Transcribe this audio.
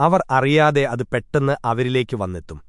അവർ അറിയാതെ അത് പെട്ടെന്ന് അവരിലേക്ക് വന്നെത്തും.